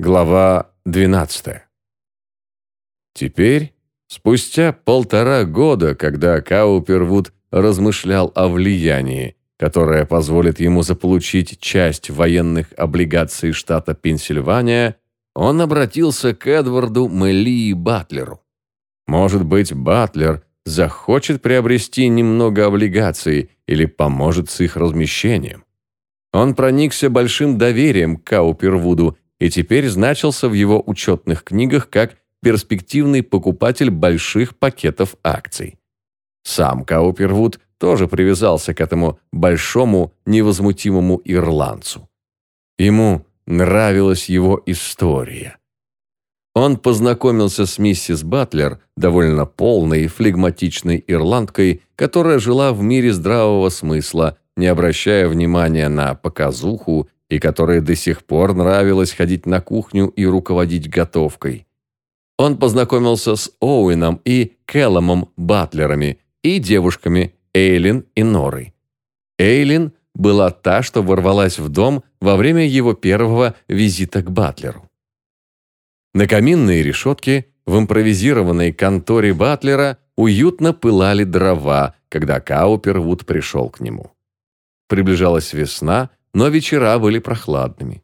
Глава 12. Теперь, спустя полтора года, когда Каупервуд размышлял о влиянии, которое позволит ему заполучить часть военных облигаций штата Пенсильвания, он обратился к Эдварду Мелли Батлеру. Может быть, Батлер захочет приобрести немного облигаций или поможет с их размещением. Он проникся большим доверием к Каупервуду и теперь значился в его учетных книгах как перспективный покупатель больших пакетов акций. Сам Каупервуд тоже привязался к этому большому невозмутимому ирландцу. Ему нравилась его история. Он познакомился с миссис Батлер, довольно полной, флегматичной ирландкой, которая жила в мире здравого смысла, не обращая внимания на показуху и которой до сих пор нравилось ходить на кухню и руководить готовкой. Он познакомился с Оуэном и Келломом Батлерами и девушками Эйлин и Норой. Эйлин была та, что ворвалась в дом во время его первого визита к Батлеру. На каминной решетке в импровизированной конторе Батлера уютно пылали дрова, когда Каупервуд пришел к нему. Приближалась весна, но вечера были прохладными.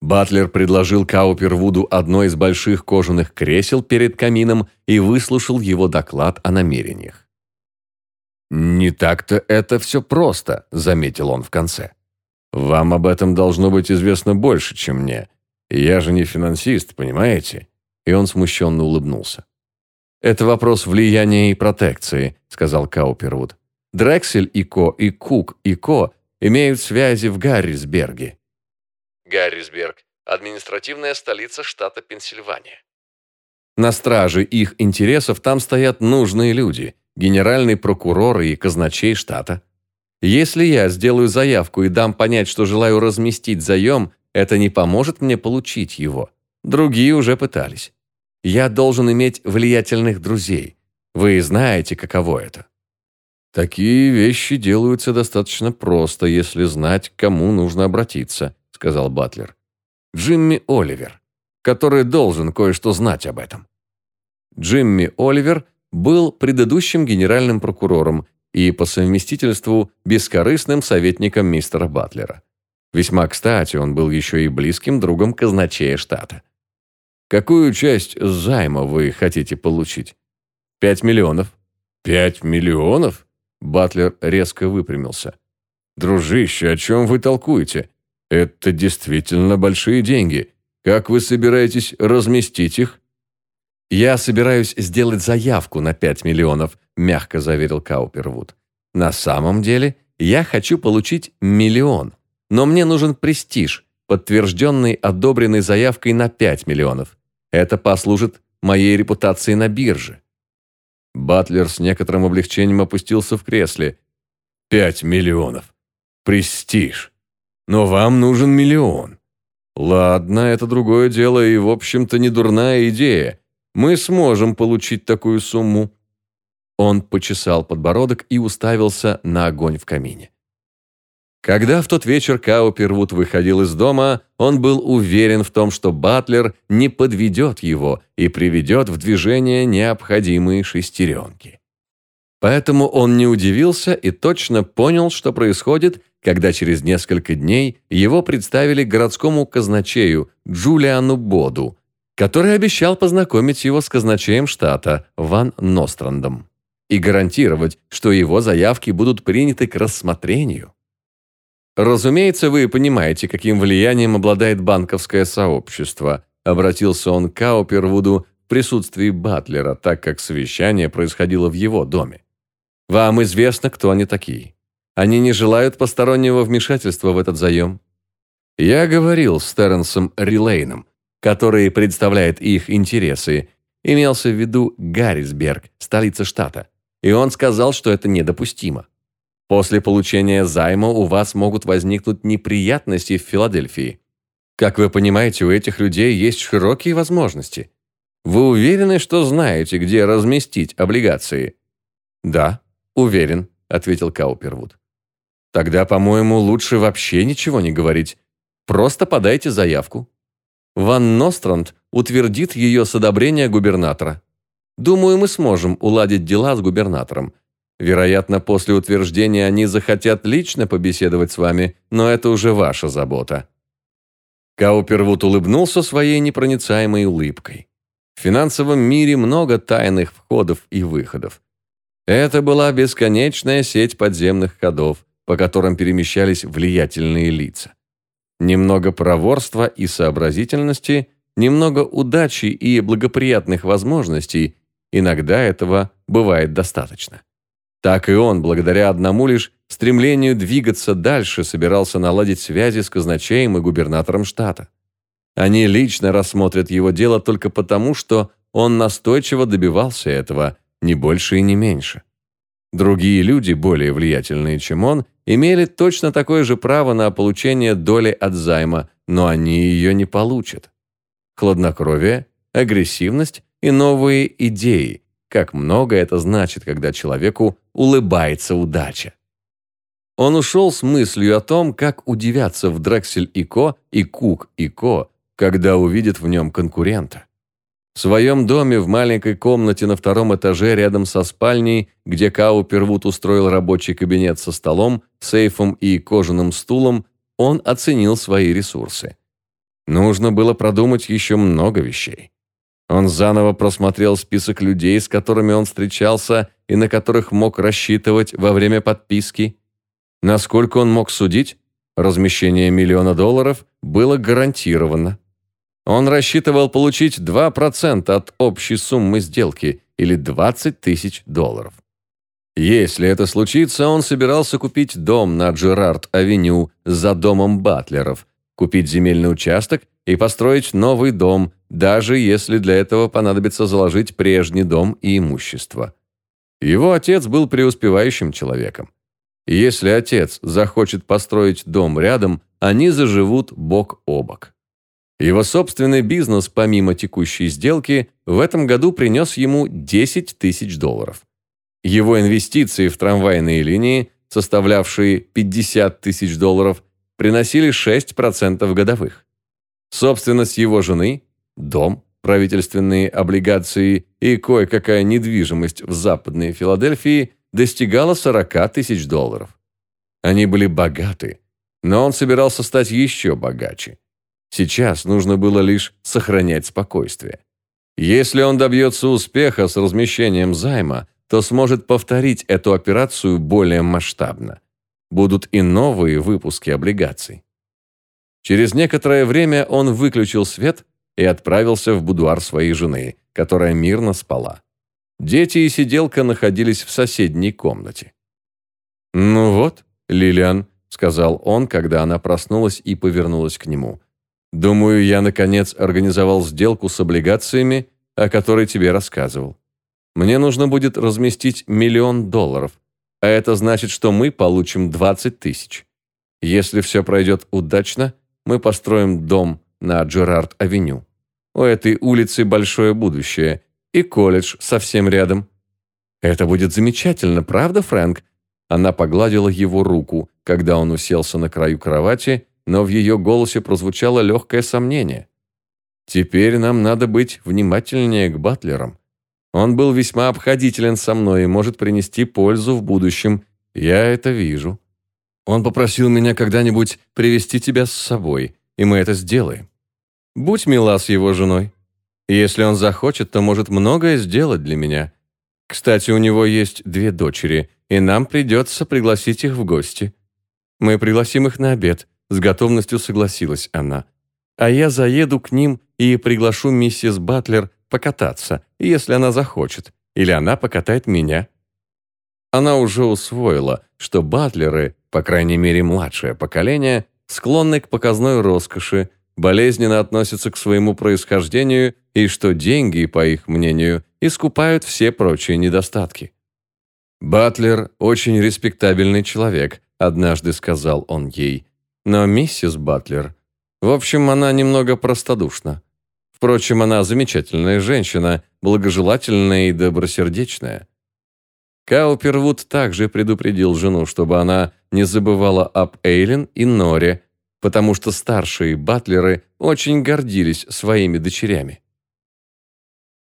Батлер предложил Каупервуду одно из больших кожаных кресел перед камином и выслушал его доклад о намерениях. «Не так-то это все просто», – заметил он в конце. «Вам об этом должно быть известно больше, чем мне. Я же не финансист, понимаете?» И он смущенно улыбнулся. «Это вопрос влияния и протекции», – сказал Каупервуд. «Дрексель и Ко и Кук и Ко имеют связи в Гаррисберге. Гаррисберг – административная столица штата Пенсильвания. На страже их интересов там стоят нужные люди, генеральный прокурор и казначей штата. Если я сделаю заявку и дам понять, что желаю разместить заем, это не поможет мне получить его. Другие уже пытались. Я должен иметь влиятельных друзей. Вы знаете, каково это. «Такие вещи делаются достаточно просто, если знать, к кому нужно обратиться», – сказал Батлер. «Джимми Оливер, который должен кое-что знать об этом». Джимми Оливер был предыдущим генеральным прокурором и по совместительству бескорыстным советником мистера Батлера. Весьма кстати, он был еще и близким другом казначея штата. «Какую часть займа вы хотите получить?» «Пять миллионов». «Пять миллионов?» Батлер резко выпрямился. «Дружище, о чем вы толкуете? Это действительно большие деньги. Как вы собираетесь разместить их?» «Я собираюсь сделать заявку на 5 миллионов», мягко заверил Каупервуд. «На самом деле я хочу получить миллион, но мне нужен престиж, подтвержденный одобренной заявкой на 5 миллионов. Это послужит моей репутации на бирже. Батлер с некоторым облегчением опустился в кресле. «Пять миллионов. Престиж. Но вам нужен миллион. Ладно, это другое дело и, в общем-то, не дурная идея. Мы сможем получить такую сумму». Он почесал подбородок и уставился на огонь в камине. Когда в тот вечер Каупервуд выходил из дома, он был уверен в том, что Батлер не подведет его и приведет в движение необходимые шестеренки. Поэтому он не удивился и точно понял, что происходит, когда через несколько дней его представили городскому казначею Джулиану Боду, который обещал познакомить его с казначеем штата Ван Нострандом и гарантировать, что его заявки будут приняты к рассмотрению. «Разумеется, вы понимаете, каким влиянием обладает банковское сообщество», обратился он к Каупервуду в присутствии Батлера, так как совещание происходило в его доме. «Вам известно, кто они такие. Они не желают постороннего вмешательства в этот заем». Я говорил с Терренсом Рилейном, который представляет их интересы, имелся в виду Гаррисберг, столица штата, и он сказал, что это недопустимо. После получения займа у вас могут возникнуть неприятности в Филадельфии. Как вы понимаете, у этих людей есть широкие возможности. Вы уверены, что знаете, где разместить облигации? Да, уверен, ответил Каупервуд. Тогда, по-моему, лучше вообще ничего не говорить. Просто подайте заявку. Ван Ностранд утвердит ее с одобрения губернатора. Думаю, мы сможем уладить дела с губернатором. Вероятно, после утверждения они захотят лично побеседовать с вами, но это уже ваша забота». Каупервуд улыбнулся своей непроницаемой улыбкой. В финансовом мире много тайных входов и выходов. Это была бесконечная сеть подземных ходов, по которым перемещались влиятельные лица. Немного проворства и сообразительности, немного удачи и благоприятных возможностей, иногда этого бывает достаточно. Так и он, благодаря одному лишь стремлению двигаться дальше, собирался наладить связи с казначеем и губернатором штата. Они лично рассмотрят его дело только потому, что он настойчиво добивался этого, ни больше и не меньше. Другие люди, более влиятельные, чем он, имели точно такое же право на получение доли от займа, но они ее не получат. Хладнокровие, агрессивность и новые идеи. Как много это значит, когда человеку улыбается удача. Он ушел с мыслью о том, как удивятся в Дрексель и Ко и Кук и Ко, когда увидят в нем конкурента. В своем доме в маленькой комнате на втором этаже рядом со спальней, где Каупервуд устроил рабочий кабинет со столом, сейфом и кожаным стулом, он оценил свои ресурсы. Нужно было продумать еще много вещей. Он заново просмотрел список людей, с которыми он встречался и на которых мог рассчитывать во время подписки. Насколько он мог судить, размещение миллиона долларов было гарантировано. Он рассчитывал получить 2% от общей суммы сделки или 20 тысяч долларов. Если это случится, он собирался купить дом на Джерард-авеню за домом Батлеров, купить земельный участок и построить новый дом, даже если для этого понадобится заложить прежний дом и имущество. Его отец был преуспевающим человеком. если отец захочет построить дом рядом, они заживут бок о бок. Его собственный бизнес, помимо текущей сделки, в этом году принес ему 10 тысяч долларов. Его инвестиции в трамвайные линии, составлявшие 50 тысяч долларов, приносили 6% годовых. Собственность его жены, дом, правительственные облигации и кое-какая недвижимость в Западной Филадельфии достигала 40 тысяч долларов. Они были богаты, но он собирался стать еще богаче. Сейчас нужно было лишь сохранять спокойствие. Если он добьется успеха с размещением займа, то сможет повторить эту операцию более масштабно. Будут и новые выпуски облигаций. Через некоторое время он выключил свет и отправился в будуар своей жены, которая мирно спала. Дети и сиделка находились в соседней комнате. «Ну вот, Лилиан», — сказал он, когда она проснулась и повернулась к нему. Думаю, я, наконец, организовал сделку с облигациями, о которой тебе рассказывал. Мне нужно будет разместить миллион долларов, а это значит, что мы получим 20 тысяч. Если все пройдет удачно, мы построим дом на Джерард-авеню. У этой улицы большое будущее, и колледж совсем рядом. Это будет замечательно, правда, Фрэнк? Она погладила его руку, когда он уселся на краю кровати но в ее голосе прозвучало легкое сомнение. «Теперь нам надо быть внимательнее к Батлерам. Он был весьма обходителен со мной и может принести пользу в будущем. Я это вижу. Он попросил меня когда-нибудь привести тебя с собой, и мы это сделаем. Будь мила с его женой. Если он захочет, то может многое сделать для меня. Кстати, у него есть две дочери, и нам придется пригласить их в гости. Мы пригласим их на обед, с готовностью согласилась она. «А я заеду к ним и приглашу миссис Батлер покататься, если она захочет, или она покатает меня». Она уже усвоила, что батлеры, по крайней мере младшее поколение, склонны к показной роскоши, болезненно относятся к своему происхождению и что деньги, по их мнению, искупают все прочие недостатки. «Батлер – очень респектабельный человек», – однажды сказал он ей, но миссис Батлер... В общем, она немного простодушна. Впрочем, она замечательная женщина, благожелательная и добросердечная. Каупервуд также предупредил жену, чтобы она не забывала об Эйлен и Норе, потому что старшие батлеры очень гордились своими дочерями.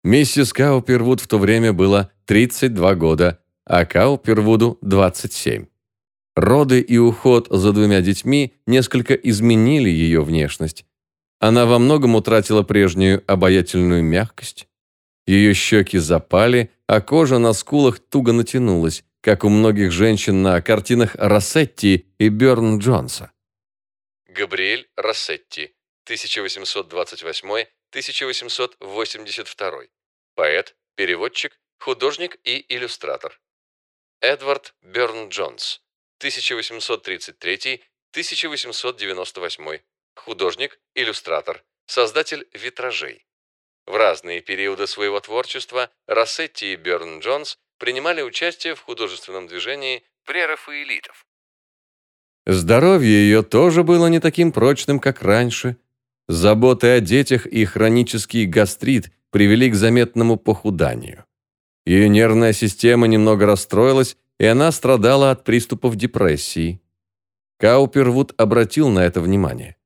Миссис Каупервуд в то время было 32 года, а Каупервуду – 27. Роды и уход за двумя детьми несколько изменили ее внешность. Она во многом утратила прежнюю обаятельную мягкость. Ее щеки запали, а кожа на скулах туго натянулась, как у многих женщин на картинах Рассетти и Бёрн Джонса. Габриэль Рассетти, 1828-1882. Поэт, переводчик, художник и иллюстратор. Эдвард Бёрн Джонс, 1833-1898. Художник, иллюстратор, создатель витражей. В разные периоды своего творчества Рассетти и Бёрн Джонс принимали участие в художественном движении прерафаэлитов. Здоровье ее тоже было не таким прочным, как раньше. Заботы о детях и хронический гастрит привели к заметному похуданию. Ее нервная система немного расстроилась, и она страдала от приступов депрессии. Каупервуд обратил на это внимание.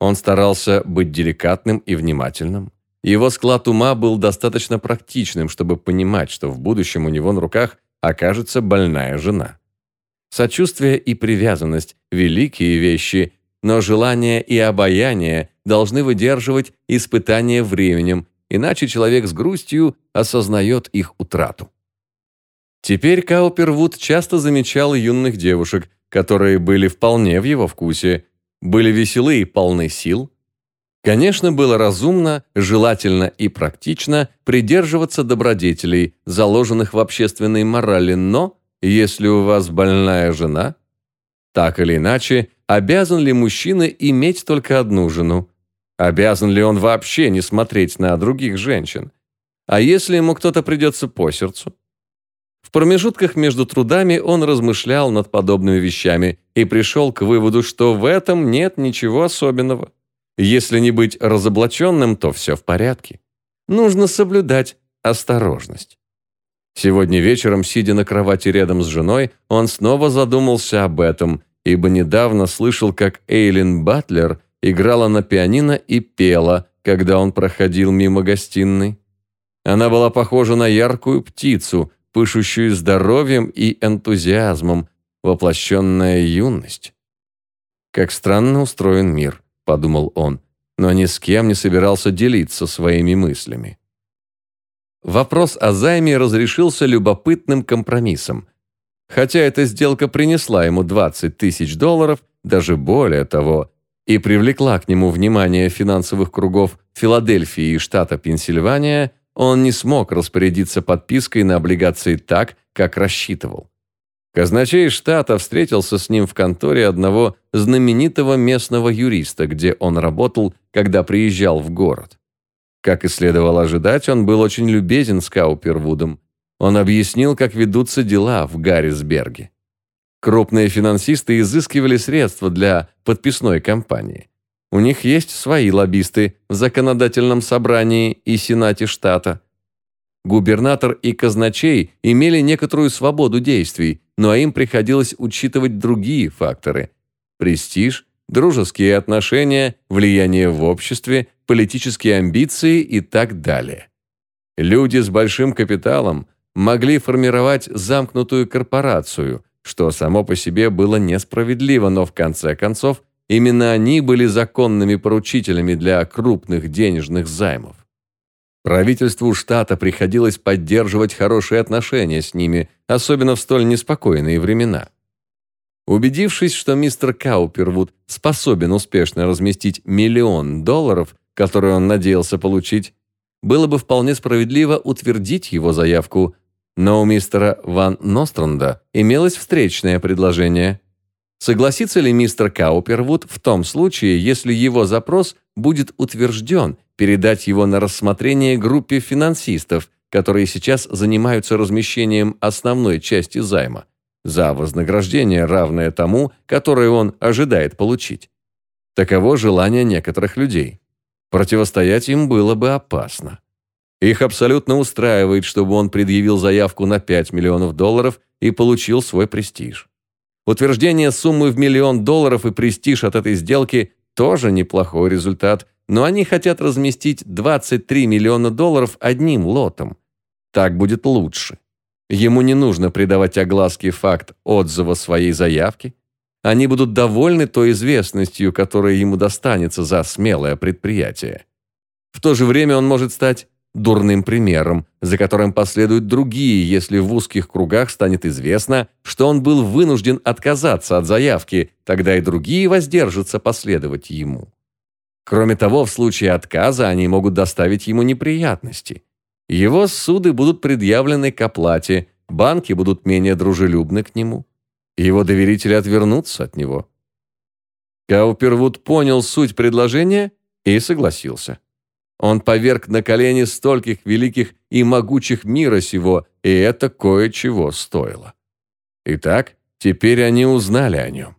Он старался быть деликатным и внимательным. Его склад ума был достаточно практичным, чтобы понимать, что в будущем у него на руках окажется больная жена. Сочувствие и привязанность – великие вещи, но желание и обаяние должны выдерживать испытания временем, иначе человек с грустью осознает их утрату. Теперь Каупервуд часто замечал юных девушек, которые были вполне в его вкусе, были веселы и полны сил, Конечно, было разумно, желательно и практично придерживаться добродетелей, заложенных в общественной морали, но если у вас больная жена, так или иначе, обязан ли мужчина иметь только одну жену? Обязан ли он вообще не смотреть на других женщин? А если ему кто-то придется по сердцу? В промежутках между трудами он размышлял над подобными вещами и пришел к выводу, что в этом нет ничего особенного. Если не быть разоблаченным, то все в порядке. Нужно соблюдать осторожность. Сегодня вечером, сидя на кровати рядом с женой, он снова задумался об этом, ибо недавно слышал, как Эйлин Батлер играла на пианино и пела, когда он проходил мимо гостиной. Она была похожа на яркую птицу, пышущую здоровьем и энтузиазмом, воплощенная юность. Как странно устроен мир подумал он, но ни с кем не собирался делиться своими мыслями. Вопрос о займе разрешился любопытным компромиссом. Хотя эта сделка принесла ему 20 тысяч долларов, даже более того, и привлекла к нему внимание финансовых кругов Филадельфии и штата Пенсильвания, он не смог распорядиться подпиской на облигации так, как рассчитывал. Казначей штата встретился с ним в конторе одного знаменитого местного юриста, где он работал, когда приезжал в город. Как и следовало ожидать, он был очень любезен с Каупервудом. Он объяснил, как ведутся дела в Гаррисберге. Крупные финансисты изыскивали средства для подписной кампании. У них есть свои лоббисты в законодательном собрании и сенате штата. Губернатор и казначей имели некоторую свободу действий, но им приходилось учитывать другие факторы – престиж, дружеские отношения, влияние в обществе, политические амбиции и так далее. Люди с большим капиталом могли формировать замкнутую корпорацию, что само по себе было несправедливо, но в конце концов именно они были законными поручителями для крупных денежных займов. Правительству штата приходилось поддерживать хорошие отношения с ними, особенно в столь неспокойные времена. Убедившись, что мистер Каупервуд способен успешно разместить миллион долларов, которые он надеялся получить, было бы вполне справедливо утвердить его заявку, но у мистера Ван Ностранда имелось встречное предложение. Согласится ли мистер Каупервуд в том случае, если его запрос будет утвержден передать его на рассмотрение группе финансистов, которые сейчас занимаются размещением основной части займа, за вознаграждение, равное тому, которое он ожидает получить. Таково желание некоторых людей. Противостоять им было бы опасно. Их абсолютно устраивает, чтобы он предъявил заявку на 5 миллионов долларов и получил свой престиж. Утверждение суммы в миллион долларов и престиж от этой сделки тоже неплохой результат, но они хотят разместить 23 миллиона долларов одним лотом. Так будет лучше. Ему не нужно придавать огласке факт отзыва своей заявки. Они будут довольны той известностью, которая ему достанется за смелое предприятие. В то же время он может стать дурным примером, за которым последуют другие, если в узких кругах станет известно, что он был вынужден отказаться от заявки, тогда и другие воздержатся последовать ему. Кроме того, в случае отказа они могут доставить ему неприятности. Его суды будут предъявлены к оплате, банки будут менее дружелюбны к нему. Его доверители отвернутся от него. Каупервуд понял суть предложения и согласился. Он поверг на колени стольких великих и могучих мира сего, и это кое-чего стоило. Итак, теперь они узнали о нем.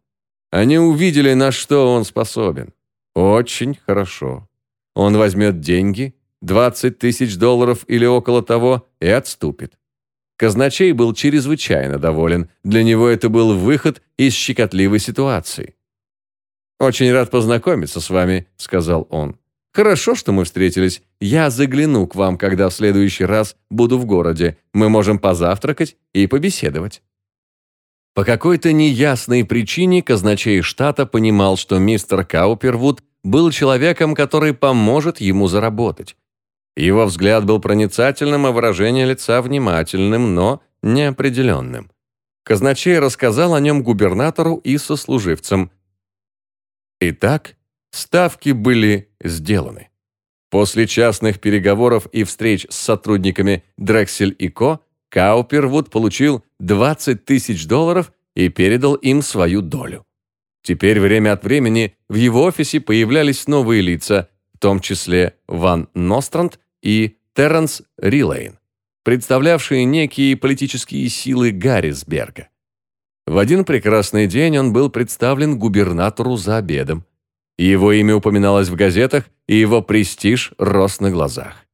Они увидели, на что он способен. Очень хорошо. Он возьмет деньги, 20 тысяч долларов или около того, и отступит. Казначей был чрезвычайно доволен. Для него это был выход из щекотливой ситуации. «Очень рад познакомиться с вами», — сказал он. «Хорошо, что мы встретились. Я загляну к вам, когда в следующий раз буду в городе. Мы можем позавтракать и побеседовать». По какой-то неясной причине казначей штата понимал, что мистер Каупервуд был человеком, который поможет ему заработать. Его взгляд был проницательным, а выражение лица внимательным, но неопределенным. Казначей рассказал о нем губернатору и сослуживцам. Итак, ставки были сделаны. После частных переговоров и встреч с сотрудниками Дрексель и Ко, Каупервуд получил 20 тысяч долларов и передал им свою долю. Теперь время от времени в его офисе появлялись новые лица, в том числе Ван Ностранд и Терренс Рилейн, представлявшие некие политические силы Гаррисберга. В один прекрасный день он был представлен губернатору за обедом. Его имя упоминалось в газетах, и его престиж рос на глазах.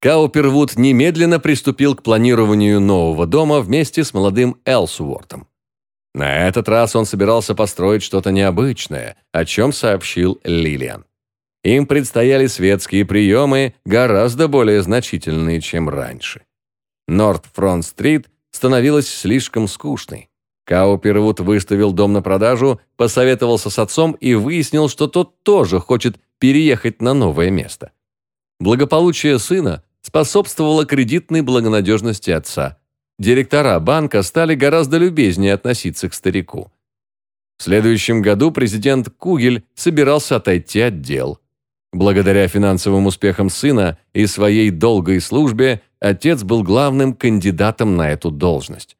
Каупервуд немедленно приступил к планированию нового дома вместе с молодым Элсуортом. На этот раз он собирался построить что-то необычное, о чем сообщил Лилиан. Им предстояли светские приемы, гораздо более значительные, чем раньше. Норт-Фронт-стрит становилась слишком скучной. Каупервуд выставил дом на продажу, посоветовался с отцом и выяснил, что тот тоже хочет переехать на новое место. Благополучие сына способствовало кредитной благонадежности отца. Директора банка стали гораздо любезнее относиться к старику. В следующем году президент Кугель собирался отойти от дел. Благодаря финансовым успехам сына и своей долгой службе отец был главным кандидатом на эту должность.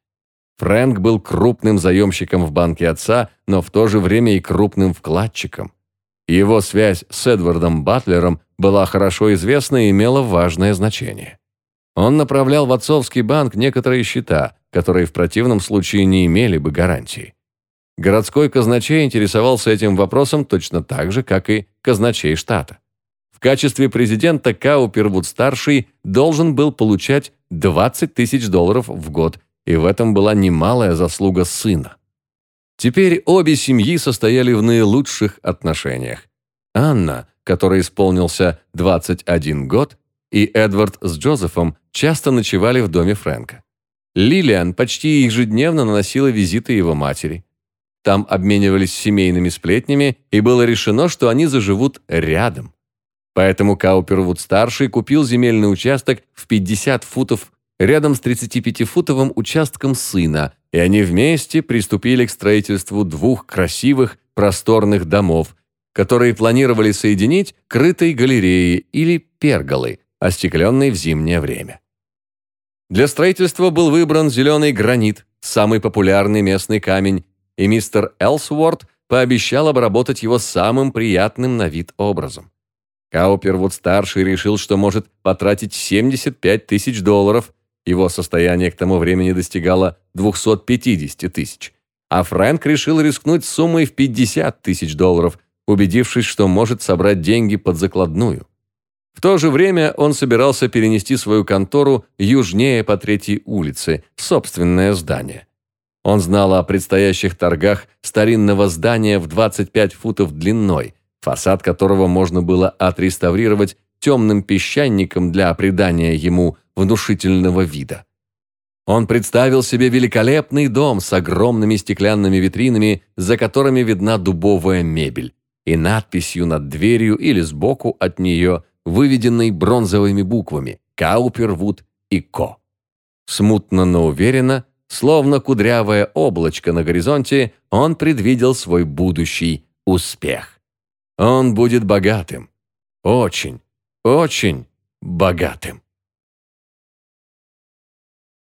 Фрэнк был крупным заемщиком в банке отца, но в то же время и крупным вкладчиком. Его связь с Эдвардом Батлером была хорошо известна и имела важное значение. Он направлял в отцовский банк некоторые счета, которые в противном случае не имели бы гарантии. Городской казначей интересовался этим вопросом точно так же, как и казначей штата. В качестве президента Каупервуд-старший должен был получать 20 тысяч долларов в год, и в этом была немалая заслуга сына. Теперь обе семьи состояли в наилучших отношениях. Анна, которой исполнился 21 год, и Эдвард с Джозефом часто ночевали в доме Фрэнка. Лилиан почти ежедневно наносила визиты его матери. Там обменивались семейными сплетнями, и было решено, что они заживут рядом. Поэтому Каупервуд-старший купил земельный участок в 50 футов рядом с 35-футовым участком сына, и они вместе приступили к строительству двух красивых, просторных домов, которые планировали соединить крытой галереей или перголой, остекленной в зимнее время. Для строительства был выбран зеленый гранит, самый популярный местный камень, и мистер Элсворт пообещал обработать его самым приятным на вид образом. Каупервуд-старший решил, что может потратить 75 тысяч долларов, его состояние к тому времени достигало 250 тысяч, а Фрэнк решил рискнуть суммой в 50 тысяч долларов, убедившись, что может собрать деньги под закладную. В то же время он собирался перенести свою контору южнее по Третьей улице, в собственное здание. Он знал о предстоящих торгах старинного здания в 25 футов длиной, фасад которого можно было отреставрировать темным песчаником для придания ему внушительного вида. Он представил себе великолепный дом с огромными стеклянными витринами, за которыми видна дубовая мебель, и надписью над дверью или сбоку от нее, выведенной бронзовыми буквами «Каупервуд и Ко». Смутно, но уверенно, словно кудрявое облачко на горизонте, он предвидел свой будущий успех. Он будет богатым. Очень, очень богатым.